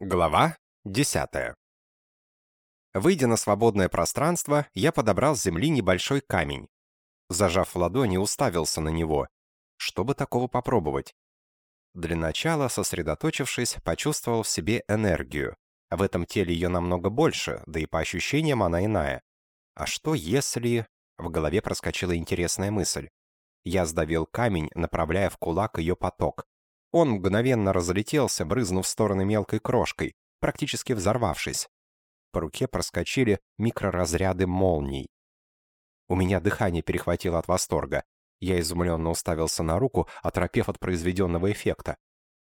Глава 10. Выйдя на свободное пространство, я подобрал с земли небольшой камень. Зажав в ладони, уставился на него. Чтобы такого попробовать? Для начала, сосредоточившись, почувствовал в себе энергию. В этом теле ее намного больше, да и по ощущениям она иная. А что если... В голове проскочила интересная мысль. Я сдавил камень, направляя в кулак ее поток. Он мгновенно разлетелся, брызнув в стороны мелкой крошкой, практически взорвавшись. По руке проскочили микроразряды молний. У меня дыхание перехватило от восторга. Я изумленно уставился на руку, оторопев от произведенного эффекта.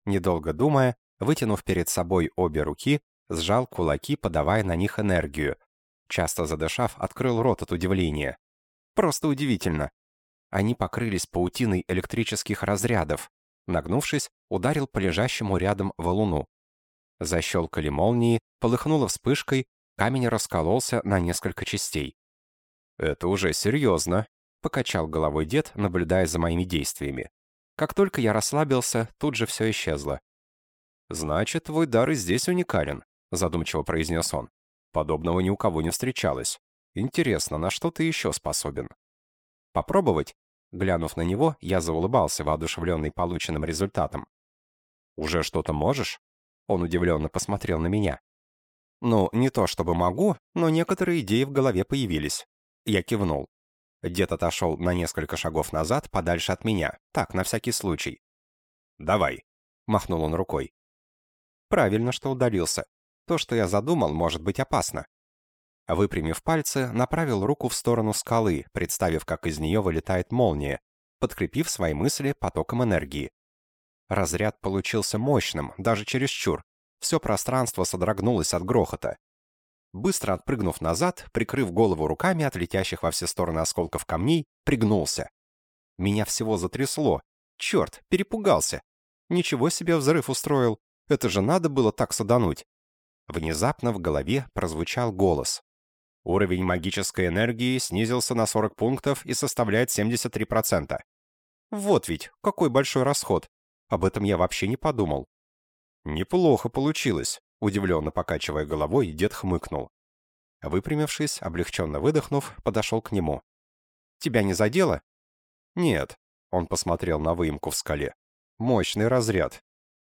Недолго думая, вытянув перед собой обе руки, сжал кулаки, подавая на них энергию. Часто задышав, открыл рот от удивления. Просто удивительно. Они покрылись паутиной электрических разрядов. Нагнувшись, ударил по лежащему рядом валуну. Защелкали молнии, полыхнуло вспышкой, камень раскололся на несколько частей. «Это уже серьезно», — покачал головой дед, наблюдая за моими действиями. Как только я расслабился, тут же все исчезло. «Значит, твой дар и здесь уникален», — задумчиво произнес он. «Подобного ни у кого не встречалось. Интересно, на что ты еще способен?» «Попробовать?» Глянув на него, я заулыбался, воодушевленный полученным результатом. «Уже что-то можешь?» Он удивленно посмотрел на меня. «Ну, не то чтобы могу, но некоторые идеи в голове появились». Я кивнул. Дед отошел на несколько шагов назад, подальше от меня. Так, на всякий случай. «Давай», — махнул он рукой. Правильно, что удалился. То, что я задумал, может быть опасно. Выпрямив пальцы, направил руку в сторону скалы, представив, как из нее вылетает молния, подкрепив свои мысли потоком энергии. Разряд получился мощным, даже чересчур. Все пространство содрогнулось от грохота. Быстро отпрыгнув назад, прикрыв голову руками от летящих во все стороны осколков камней, пригнулся. Меня всего затрясло. Черт, перепугался. Ничего себе взрыв устроил. Это же надо было так садануть. Внезапно в голове прозвучал голос. Уровень магической энергии снизился на 40 пунктов и составляет 73%. Вот ведь, какой большой расход. Об этом я вообще не подумал. Неплохо получилось, удивленно покачивая головой, дед хмыкнул. Выпрямившись, облегченно выдохнув, подошел к нему. «Тебя не задело?» «Нет», — он посмотрел на выемку в скале. «Мощный разряд.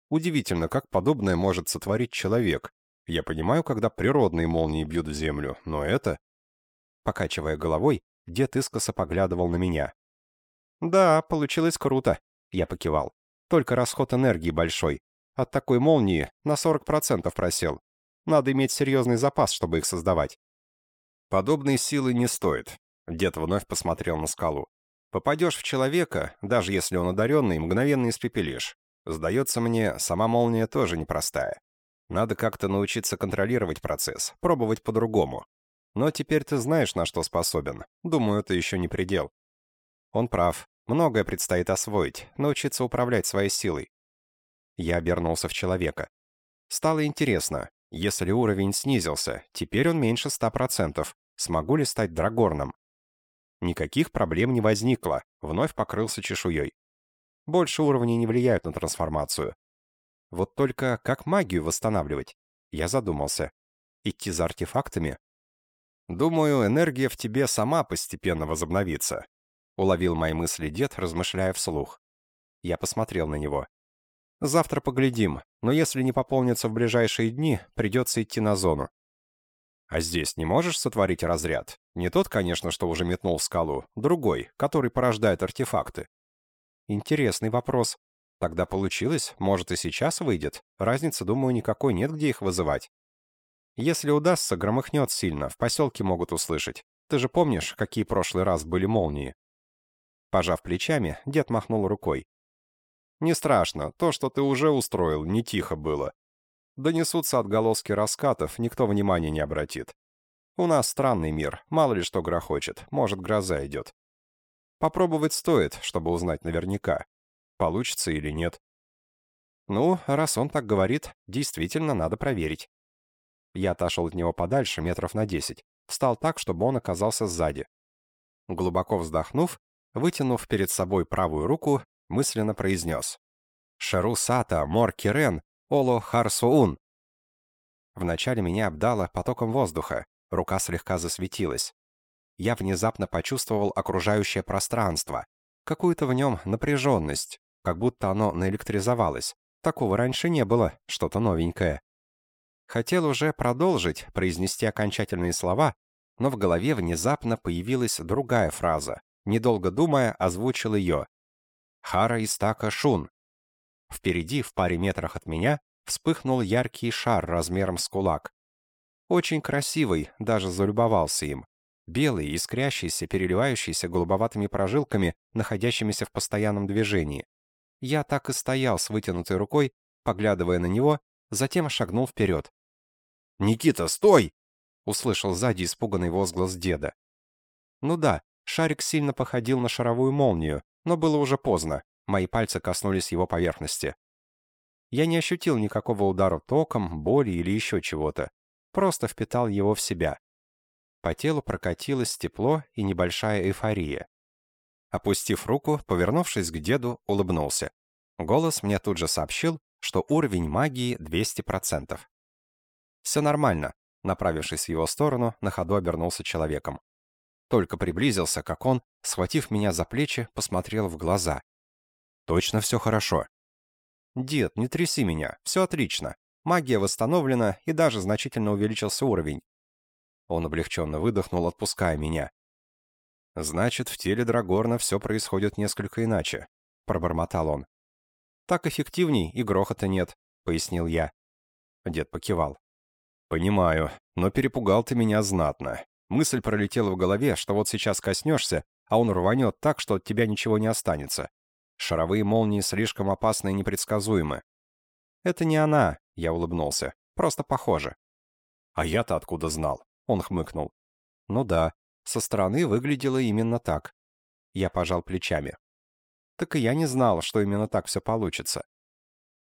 Удивительно, как подобное может сотворить человек. Я понимаю, когда природные молнии бьют в землю, но это...» Покачивая головой, дед искоса поглядывал на меня. «Да, получилось круто», — я покивал. «Только расход энергии большой. От такой молнии на 40% просел. Надо иметь серьезный запас, чтобы их создавать». «Подобной силы не стоит», — дед вновь посмотрел на скалу. «Попадешь в человека, даже если он одаренный, мгновенно испепелишь. Сдается мне, сама молния тоже непростая. Надо как-то научиться контролировать процесс, пробовать по-другому. Но теперь ты знаешь, на что способен. Думаю, это еще не предел. Он прав. Многое предстоит освоить, научиться управлять своей силой. Я обернулся в человека. Стало интересно, если уровень снизился, теперь он меньше 100%, смогу ли стать драгорном? Никаких проблем не возникло, вновь покрылся чешуей. Больше уровней не влияют на трансформацию. Вот только как магию восстанавливать? Я задумался. Идти за артефактами? Думаю, энергия в тебе сама постепенно возобновится. Уловил мои мысли дед, размышляя вслух. Я посмотрел на него. Завтра поглядим, но если не пополнится в ближайшие дни, придется идти на зону. А здесь не можешь сотворить разряд? Не тот, конечно, что уже метнул в скалу, другой, который порождает артефакты. Интересный вопрос. Тогда получилось, может и сейчас выйдет. Разницы, думаю, никакой нет, где их вызывать. Если удастся, громыхнет сильно, в поселке могут услышать. Ты же помнишь, какие прошлый раз были молнии?» Пожав плечами, дед махнул рукой. «Не страшно, то, что ты уже устроил, не тихо было. Донесутся отголоски раскатов, никто внимания не обратит. У нас странный мир, мало ли что грохочет, может, гроза идет. Попробовать стоит, чтобы узнать наверняка получится или нет. Ну, раз он так говорит, действительно надо проверить. Я отошел от него подальше, метров на десять. Встал так, чтобы он оказался сзади. Глубоко вздохнув, вытянув перед собой правую руку, мысленно произнес. «Шеру сата мор кирен оло харсуун». Вначале меня обдало потоком воздуха, рука слегка засветилась. Я внезапно почувствовал окружающее пространство, какую-то в нем напряженность, как будто оно наэлектризовалось. Такого раньше не было, что-то новенькое. Хотел уже продолжить, произнести окончательные слова, но в голове внезапно появилась другая фраза. Недолго думая, озвучил ее. «Хара Истака Шун». Впереди, в паре метрах от меня, вспыхнул яркий шар размером с кулак. Очень красивый, даже залюбовался им. Белый, искрящийся, переливающийся голубоватыми прожилками, находящимися в постоянном движении. Я так и стоял с вытянутой рукой, поглядывая на него, затем шагнул вперед. «Никита, стой!» — услышал сзади испуганный возглас деда. Ну да, шарик сильно походил на шаровую молнию, но было уже поздно, мои пальцы коснулись его поверхности. Я не ощутил никакого удара током, боли или еще чего-то, просто впитал его в себя. По телу прокатилось тепло и небольшая эйфория. Опустив руку, повернувшись к деду, улыбнулся. Голос мне тут же сообщил, что уровень магии 200%. «Все нормально», направившись в его сторону, на ходу обернулся человеком. Только приблизился, как он, схватив меня за плечи, посмотрел в глаза. «Точно все хорошо?» «Дед, не тряси меня, все отлично. Магия восстановлена, и даже значительно увеличился уровень». Он облегченно выдохнул, отпуская меня. «Значит, в теле Драгорна все происходит несколько иначе», — пробормотал он. «Так эффективней, и грохота нет», — пояснил я. Дед покивал. «Понимаю, но перепугал ты меня знатно. Мысль пролетела в голове, что вот сейчас коснешься, а он рванет так, что от тебя ничего не останется. Шаровые молнии слишком опасны и непредсказуемы». «Это не она», — я улыбнулся. «Просто похоже». «А я-то откуда знал?» — он хмыкнул. «Ну да, со стороны выглядело именно так. Я пожал плечами. Так и я не знал, что именно так все получится.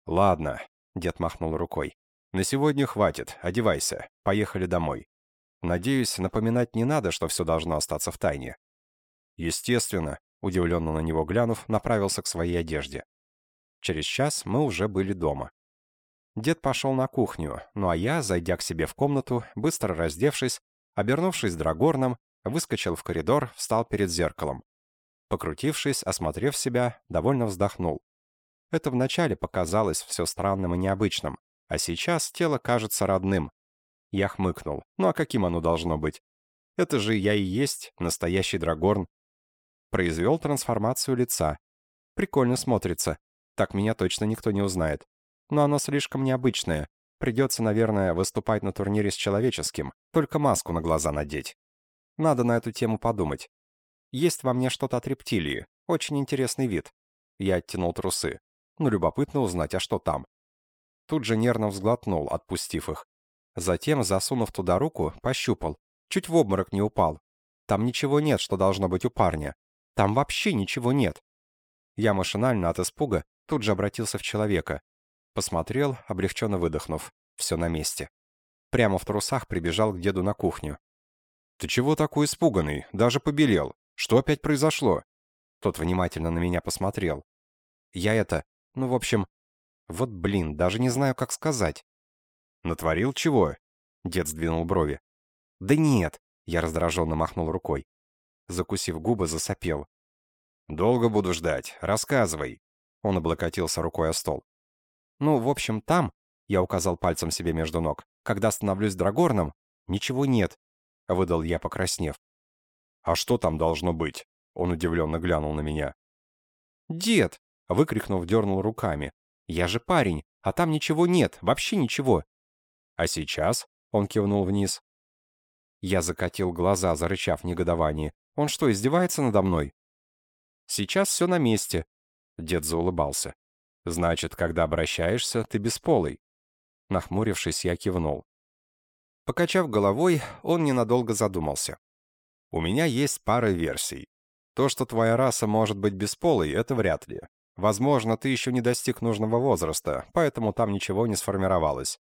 «Ладно», — дед махнул рукой. «На сегодня хватит, одевайся, поехали домой. Надеюсь, напоминать не надо, что все должно остаться в тайне». Естественно, удивленно на него глянув, направился к своей одежде. Через час мы уже были дома. Дед пошел на кухню, ну а я, зайдя к себе в комнату, быстро раздевшись, обернувшись драгорном, Выскочил в коридор, встал перед зеркалом. Покрутившись, осмотрев себя, довольно вздохнул. Это вначале показалось все странным и необычным, а сейчас тело кажется родным. Я хмыкнул. Ну а каким оно должно быть? Это же я и есть настоящий драгорн. Произвел трансформацию лица. Прикольно смотрится. Так меня точно никто не узнает. Но оно слишком необычное. Придется, наверное, выступать на турнире с человеческим, только маску на глаза надеть. Надо на эту тему подумать. Есть во мне что-то от рептилии. Очень интересный вид. Я оттянул трусы. Ну, любопытно узнать, а что там? Тут же нервно взглотнул, отпустив их. Затем, засунув туда руку, пощупал. Чуть в обморок не упал. Там ничего нет, что должно быть у парня. Там вообще ничего нет. Я машинально от испуга тут же обратился в человека. Посмотрел, облегченно выдохнув. Все на месте. Прямо в трусах прибежал к деду на кухню. «Ты чего такой испуганный? Даже побелел. Что опять произошло?» Тот внимательно на меня посмотрел. «Я это... Ну, в общем... Вот блин, даже не знаю, как сказать». «Натворил чего?» Дед сдвинул брови. «Да нет!» Я раздраженно махнул рукой. Закусив губы, засопел. «Долго буду ждать. Рассказывай». Он облокотился рукой о стол. «Ну, в общем, там...» Я указал пальцем себе между ног. «Когда становлюсь драгорном, ничего нет. — выдал я, покраснев. «А что там должно быть?» Он удивленно глянул на меня. «Дед!» — выкрикнув, дернул руками. «Я же парень, а там ничего нет, вообще ничего!» «А сейчас?» — он кивнул вниз. Я закатил глаза, зарычав негодование. «Он что, издевается надо мной?» «Сейчас все на месте», — дед заулыбался. «Значит, когда обращаешься, ты бесполый». Нахмурившись, я кивнул. Покачав головой, он ненадолго задумался. «У меня есть пара версий. То, что твоя раса может быть бесполой, это вряд ли. Возможно, ты еще не достиг нужного возраста, поэтому там ничего не сформировалось.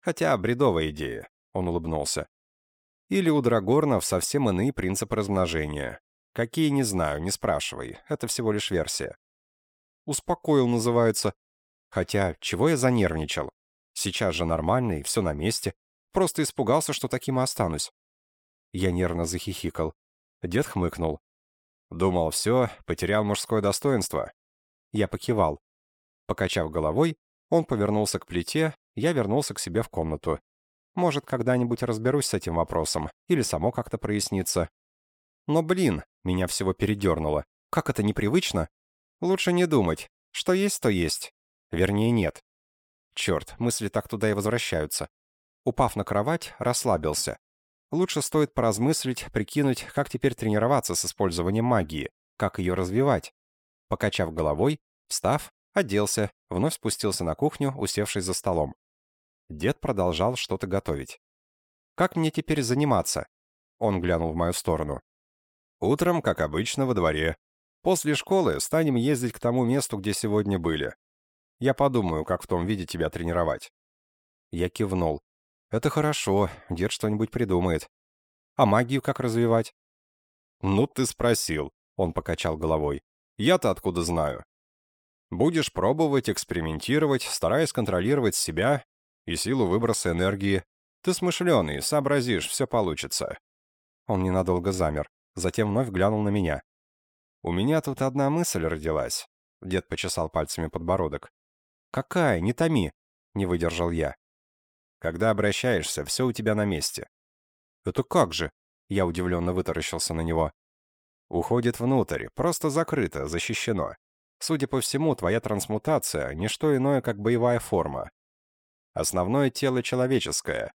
Хотя бредовая идея», — он улыбнулся. «Или у драгорнов совсем иные принципы размножения. Какие, не знаю, не спрашивай, это всего лишь версия». «Успокоил, называется. Хотя, чего я занервничал? Сейчас же нормально и все на месте. Просто испугался, что таким и останусь». Я нервно захихикал. Дед хмыкнул. Думал, все, потерял мужское достоинство. Я покивал. Покачав головой, он повернулся к плите, я вернулся к себе в комнату. Может, когда-нибудь разберусь с этим вопросом, или само как-то прояснится. Но, блин, меня всего передернуло. Как это непривычно? Лучше не думать. Что есть, то есть. Вернее, нет. Черт, мысли так туда и возвращаются. Упав на кровать, расслабился. Лучше стоит поразмыслить, прикинуть, как теперь тренироваться с использованием магии, как ее развивать. Покачав головой, встав, оделся, вновь спустился на кухню, усевшись за столом. Дед продолжал что-то готовить. «Как мне теперь заниматься?» Он глянул в мою сторону. «Утром, как обычно, во дворе. После школы станем ездить к тому месту, где сегодня были. Я подумаю, как в том виде тебя тренировать». Я кивнул. «Это хорошо, дед что-нибудь придумает. А магию как развивать?» «Ну, ты спросил», — он покачал головой. «Я-то откуда знаю?» «Будешь пробовать, экспериментировать, стараясь контролировать себя и силу выброса энергии. Ты смышленый, сообразишь, все получится». Он ненадолго замер, затем вновь глянул на меня. «У меня тут одна мысль родилась», — дед почесал пальцами подбородок. «Какая? Не томи!» — не выдержал я. Когда обращаешься, все у тебя на месте. Это как же? Я удивленно вытаращился на него. Уходит внутрь, просто закрыто, защищено. Судя по всему, твоя трансмутация — не что иное, как боевая форма. Основное тело человеческое.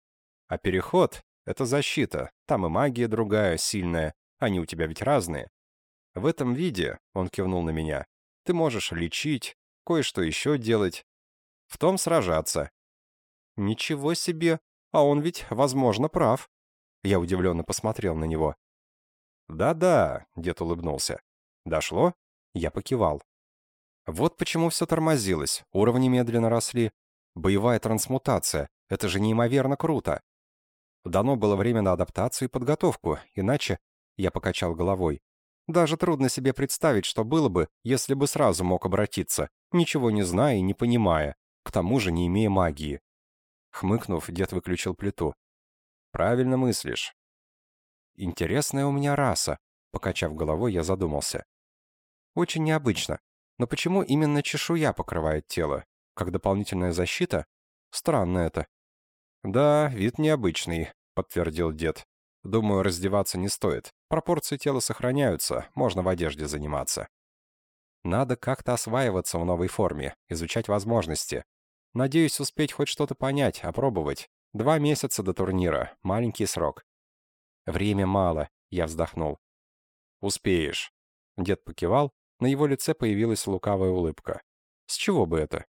А переход — это защита, там и магия другая, сильная, они у тебя ведь разные. В этом виде, он кивнул на меня, ты можешь лечить, кое-что еще делать. В том сражаться, «Ничего себе! А он ведь, возможно, прав». Я удивленно посмотрел на него. «Да-да», — дед улыбнулся. «Дошло?» Я покивал. Вот почему все тормозилось, уровни медленно росли. Боевая трансмутация — это же неимоверно круто. Дано было время на адаптацию и подготовку, иначе... Я покачал головой. Даже трудно себе представить, что было бы, если бы сразу мог обратиться, ничего не зная и не понимая, к тому же не имея магии. Хмыкнув, дед выключил плиту. «Правильно мыслишь». «Интересная у меня раса», — покачав головой, я задумался. «Очень необычно. Но почему именно чешуя покрывает тело? Как дополнительная защита? Странно это». «Да, вид необычный», — подтвердил дед. «Думаю, раздеваться не стоит. Пропорции тела сохраняются, можно в одежде заниматься». Надо как-то осваиваться в новой форме, изучать возможности, Надеюсь успеть хоть что-то понять, опробовать. Два месяца до турнира, маленький срок. Время мало, я вздохнул. Успеешь. Дед покивал, на его лице появилась лукавая улыбка. С чего бы это?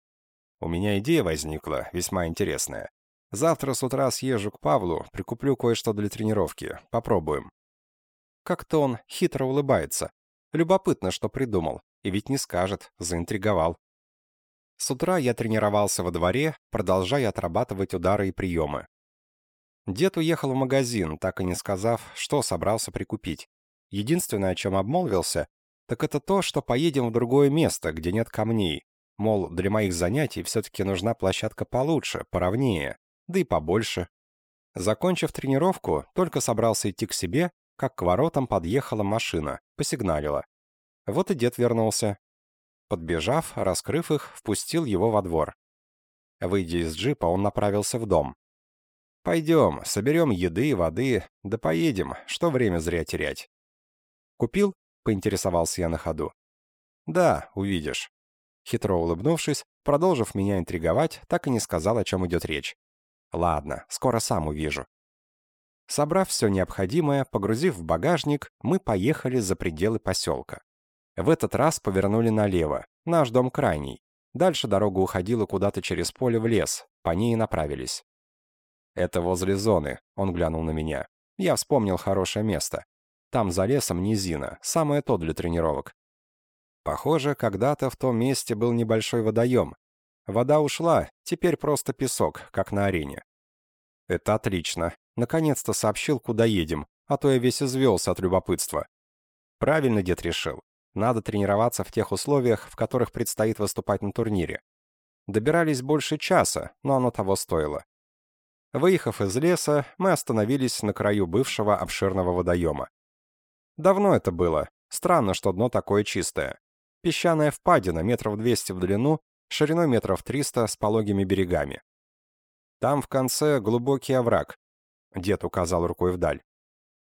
У меня идея возникла, весьма интересная. Завтра с утра съезжу к Павлу, прикуплю кое-что для тренировки. Попробуем. Как-то он хитро улыбается. Любопытно, что придумал. И ведь не скажет, заинтриговал. С утра я тренировался во дворе, продолжая отрабатывать удары и приемы. Дед уехал в магазин, так и не сказав, что собрался прикупить. Единственное, о чем обмолвился, так это то, что поедем в другое место, где нет камней. Мол, для моих занятий все-таки нужна площадка получше, поровнее, да и побольше. Закончив тренировку, только собрался идти к себе, как к воротам подъехала машина, посигналила. Вот и дед вернулся, Подбежав, раскрыв их, впустил его во двор. Выйдя из джипа, он направился в дом. «Пойдем, соберем еды, воды, да поедем, что время зря терять». «Купил?» — поинтересовался я на ходу. «Да, увидишь». Хитро улыбнувшись, продолжив меня интриговать, так и не сказал, о чем идет речь. «Ладно, скоро сам увижу». Собрав все необходимое, погрузив в багажник, мы поехали за пределы поселка. В этот раз повернули налево, наш дом крайний. Дальше дорога уходила куда-то через поле в лес, по ней и направились. «Это возле зоны», — он глянул на меня. Я вспомнил хорошее место. Там за лесом низина, самое то для тренировок. Похоже, когда-то в том месте был небольшой водоем. Вода ушла, теперь просто песок, как на арене. Это отлично. Наконец-то сообщил, куда едем, а то я весь извелся от любопытства. Правильно дед решил. Надо тренироваться в тех условиях, в которых предстоит выступать на турнире. Добирались больше часа, но оно того стоило. Выехав из леса, мы остановились на краю бывшего обширного водоема. Давно это было. Странно, что дно такое чистое. Песчаная впадина, метров 200 в длину, шириной метров 300 с пологими берегами. Там в конце глубокий овраг. Дед указал рукой вдаль.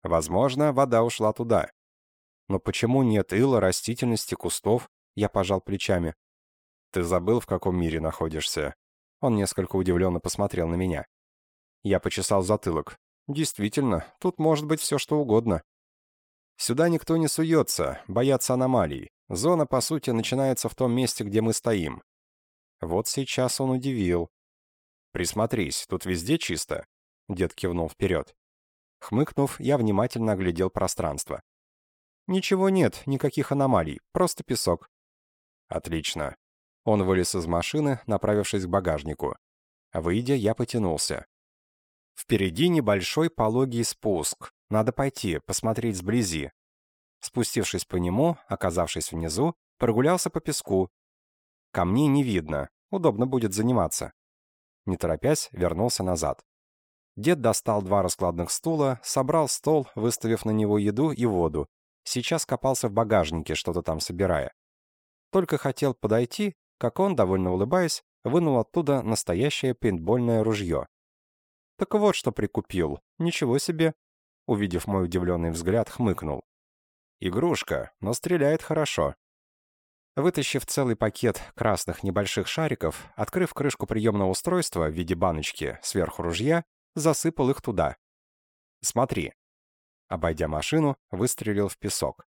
Возможно, вода ушла туда. Но почему нет ила, растительности, кустов? Я пожал плечами. Ты забыл, в каком мире находишься? Он несколько удивленно посмотрел на меня. Я почесал затылок. Действительно, тут может быть все что угодно. Сюда никто не суется, боятся аномалий. Зона, по сути, начинается в том месте, где мы стоим. Вот сейчас он удивил. «Присмотрись, тут везде чисто?» Дед кивнул вперед. Хмыкнув, я внимательно оглядел пространство. «Ничего нет, никаких аномалий, просто песок». «Отлично». Он вылез из машины, направившись к багажнику. Выйдя, я потянулся. Впереди небольшой пологий спуск. Надо пойти, посмотреть сблизи. Спустившись по нему, оказавшись внизу, прогулялся по песку. Камней не видно, удобно будет заниматься. Не торопясь, вернулся назад. Дед достал два раскладных стула, собрал стол, выставив на него еду и воду. Сейчас копался в багажнике, что-то там собирая. Только хотел подойти, как он, довольно улыбаясь, вынул оттуда настоящее пейнтбольное ружье. Так вот, что прикупил. Ничего себе. Увидев мой удивленный взгляд, хмыкнул. Игрушка, но стреляет хорошо. Вытащив целый пакет красных небольших шариков, открыв крышку приемного устройства в виде баночки сверху ружья, засыпал их туда. «Смотри». Обойдя машину, выстрелил в песок.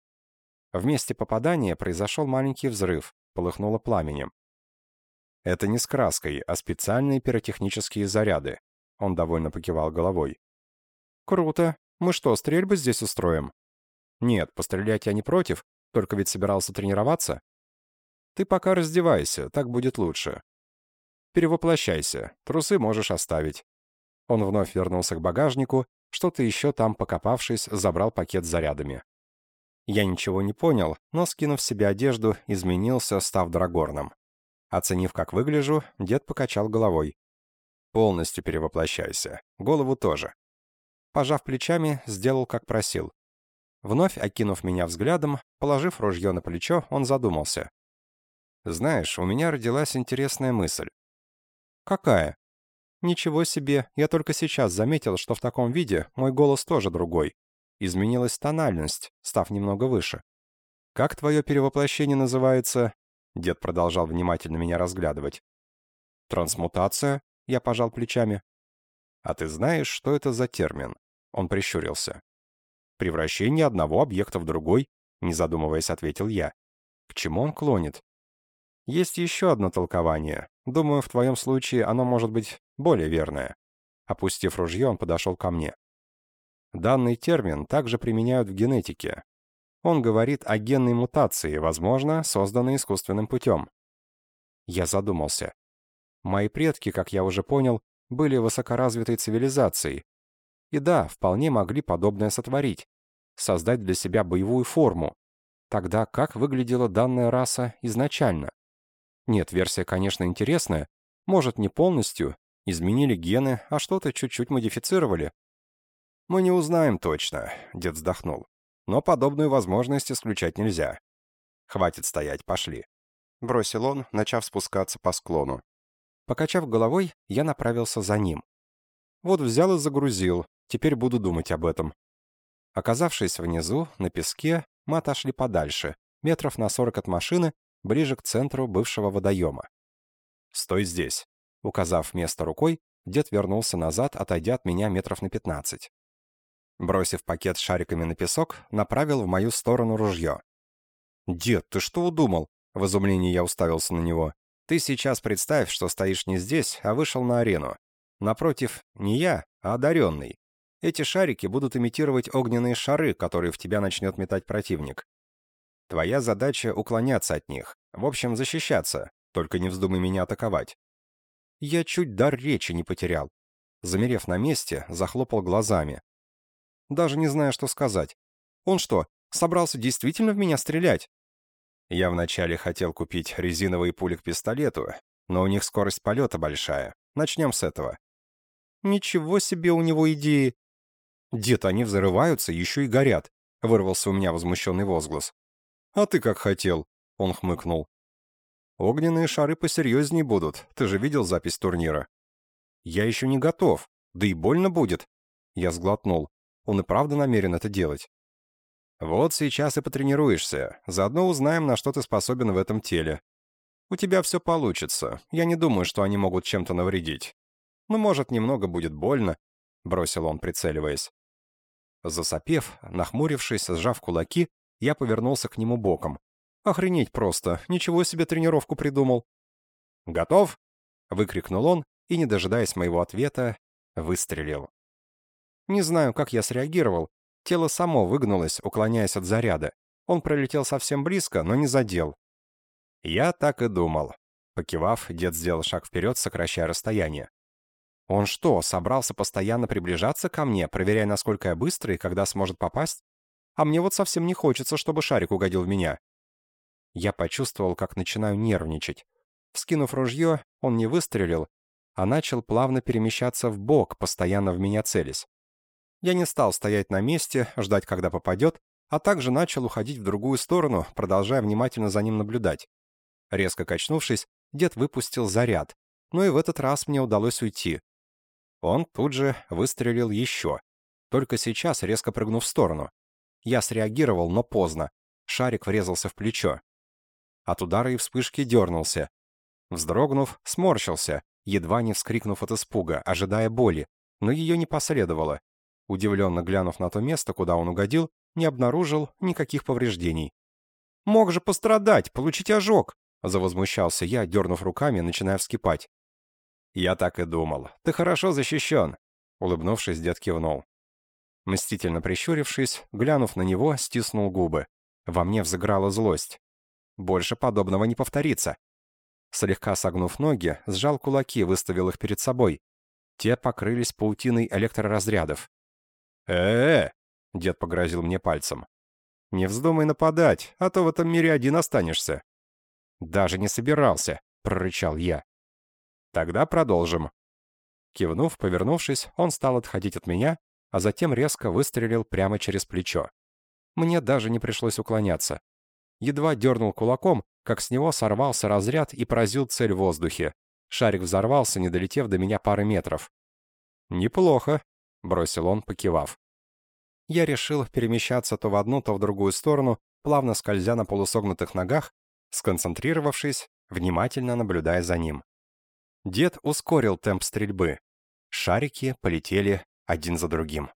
В месте попадания произошел маленький взрыв, полыхнуло пламенем. Это не с краской, а специальные пиротехнические заряды. Он довольно покивал головой. «Круто. Мы что, стрельбы здесь устроим?» «Нет, пострелять я не против, только ведь собирался тренироваться». «Ты пока раздевайся, так будет лучше». «Перевоплощайся, трусы можешь оставить». Он вновь вернулся к багажнику, что-то еще там, покопавшись, забрал пакет с зарядами. Я ничего не понял, но, скинув себе одежду, изменился, став драгорном. Оценив, как выгляжу, дед покачал головой. Полностью перевоплощайся. Голову тоже. Пожав плечами, сделал, как просил. Вновь окинув меня взглядом, положив ружье на плечо, он задумался. «Знаешь, у меня родилась интересная мысль». «Какая?» «Ничего себе, я только сейчас заметил, что в таком виде мой голос тоже другой. Изменилась тональность, став немного выше». «Как твое перевоплощение называется?» Дед продолжал внимательно меня разглядывать. «Трансмутация?» Я пожал плечами. «А ты знаешь, что это за термин?» Он прищурился. «Превращение одного объекта в другой», не задумываясь, ответил я. «К чему он клонит?» «Есть еще одно толкование. Думаю, в твоем случае оно может быть более верное». Опустив ружье, он подошел ко мне. Данный термин также применяют в генетике. Он говорит о генной мутации, возможно, созданной искусственным путем. Я задумался. Мои предки, как я уже понял, были высокоразвитой цивилизацией. И да, вполне могли подобное сотворить. Создать для себя боевую форму. Тогда как выглядела данная раса изначально? Нет, версия, конечно, интересная. Может, не полностью. Изменили гены, а что-то чуть-чуть модифицировали. Мы не узнаем точно, дед вздохнул. Но подобную возможность исключать нельзя. Хватит стоять, пошли. Бросил он, начав спускаться по склону. Покачав головой, я направился за ним. Вот взял и загрузил, теперь буду думать об этом. Оказавшись внизу, на песке, мы отошли подальше, метров на сорок от машины, ближе к центру бывшего водоема. «Стой здесь», — указав место рукой, дед вернулся назад, отойдя от меня метров на пятнадцать. Бросив пакет шариками на песок, направил в мою сторону ружье. «Дед, ты что удумал?» В изумлении я уставился на него. Ты сейчас представь, что стоишь не здесь, а вышел на арену. Напротив, не я, а одаренный. Эти шарики будут имитировать огненные шары, которые в тебя начнет метать противник. Твоя задача — уклоняться от них. В общем, защищаться. Только не вздумай меня атаковать. Я чуть дар речи не потерял. Замерев на месте, захлопал глазами. Даже не зная, что сказать. Он что, собрался действительно в меня стрелять? Я вначале хотел купить резиновые пули к пистолету, но у них скорость полета большая. Начнем с этого. Ничего себе у него идеи. Дед, они взрываются, еще и горят, вырвался у меня возмущенный возглас. А ты как хотел, он хмыкнул. Огненные шары посерьезней будут, ты же видел запись турнира. Я еще не готов, да и больно будет. Я сглотнул. Он и правда намерен это делать. Вот сейчас и потренируешься. Заодно узнаем, на что ты способен в этом теле. У тебя все получится. Я не думаю, что они могут чем-то навредить. Ну, может, немного будет больно, бросил он, прицеливаясь. Засопев, нахмурившись, сжав кулаки, я повернулся к нему боком. Охренеть просто, ничего себе тренировку придумал. «Готов?» — выкрикнул он и, не дожидаясь моего ответа, выстрелил. Не знаю, как я среагировал. Тело само выгнулось, уклоняясь от заряда. Он пролетел совсем близко, но не задел. Я так и думал. Покивав, дед сделал шаг вперед, сокращая расстояние. Он что, собрался постоянно приближаться ко мне, проверяя, насколько я быстрый, когда сможет попасть? А мне вот совсем не хочется, чтобы шарик угодил в меня. Я почувствовал, как начинаю нервничать. Вскинув ружье, он не выстрелил, а начал плавно перемещаться в бок, постоянно в меня целясь. Я не стал стоять на месте, ждать, когда попадет, а также начал уходить в другую сторону, продолжая внимательно за ним наблюдать. Резко качнувшись, дед выпустил заряд, но и в этот раз мне удалось уйти. Он тут же выстрелил еще, только сейчас резко прыгнув в сторону. Я среагировал, но поздно. Шарик врезался в плечо. От удара и вспышки дернулся. Вздрогнув, сморщился, едва не вскрикнув от испуга, ожидая боли, но ее не последовало. Удивленно глянув на то место, куда он угодил, не обнаружил никаких повреждений. «Мог же пострадать, получить ожог!» Завозмущался я, дернув руками, начиная вскипать. «Я так и думал. Ты хорошо защищен!» Улыбнувшись, дед кивнул. Мстительно прищурившись, глянув на него, стиснул губы. Во мне взыграла злость. Больше подобного не повторится. Слегка согнув ноги, сжал кулаки, выставил их перед собой. Те покрылись паутиной электроразрядов э э дед погрозил мне пальцем. «Не вздумай нападать, а то в этом мире один останешься». «Даже не собирался», — прорычал я. «Тогда продолжим». Кивнув, повернувшись, он стал отходить от меня, а затем резко выстрелил прямо через плечо. Мне даже не пришлось уклоняться. Едва дернул кулаком, как с него сорвался разряд и поразил цель в воздухе. Шарик взорвался, не долетев до меня пары метров. «Неплохо», — бросил он, покивав. Я решил перемещаться то в одну, то в другую сторону, плавно скользя на полусогнутых ногах, сконцентрировавшись, внимательно наблюдая за ним. Дед ускорил темп стрельбы. Шарики полетели один за другим.